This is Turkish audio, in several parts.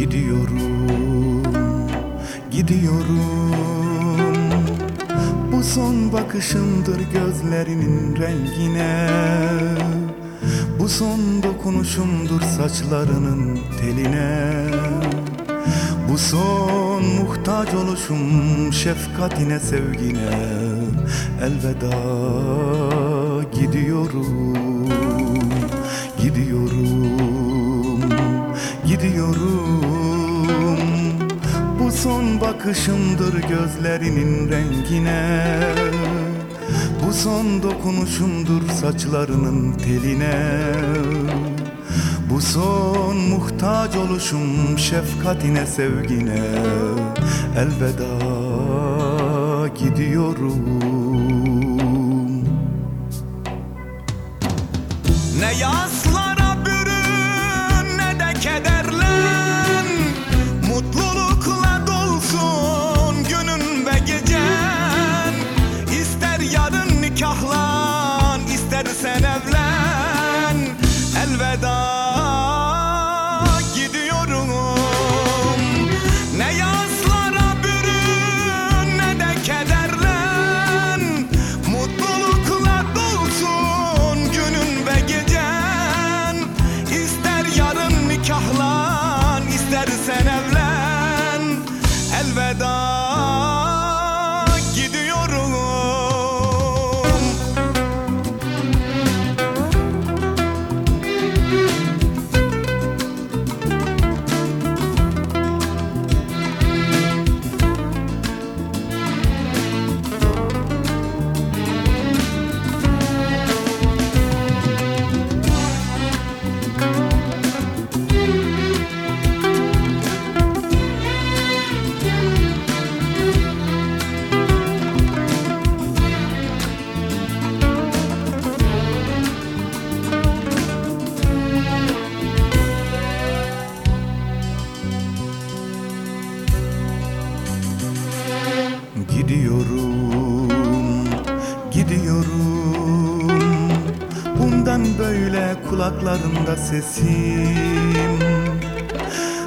gidiyorum Bu son bakışımdır gözlerinin rengine. Bu son dokunuşumdur saçlarının teline. Bu son muhtaç oluşum şefkatine sevgine. Elveda gidiyorum Gidiyorum Gidiyorum son bakışımdır gözlerinin rengine. Bu son dokunuşumdur saçlarının teline. Bu son muhtaç oluşum şefkatine sevgine. Elveda gidiyorum another böyle kulaklarımda sesim.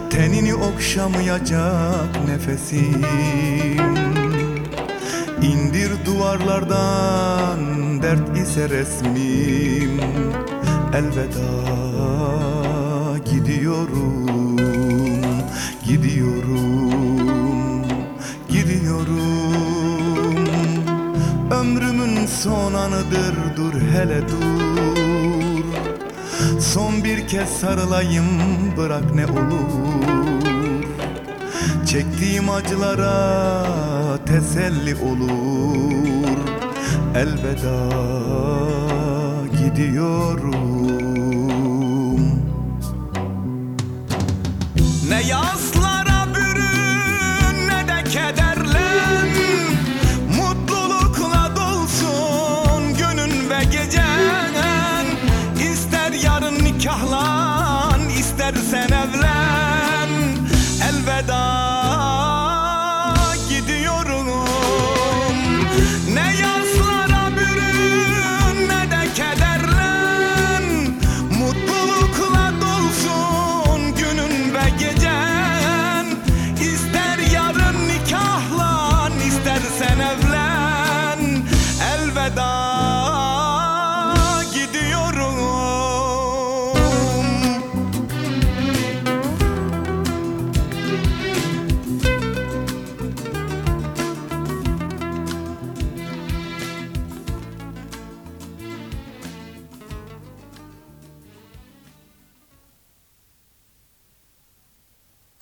Tenini okşamayacak nefesim. İndir duvarlardan dert ise resmim. Elveda gidiyorum, gidiyorum, gidiyorum. Ömrümün son anıdır dur hele dur Son bir kez sarılayım bırak ne olur. Çektiğim acılara teselli olur. Elveda gidiyorum of love.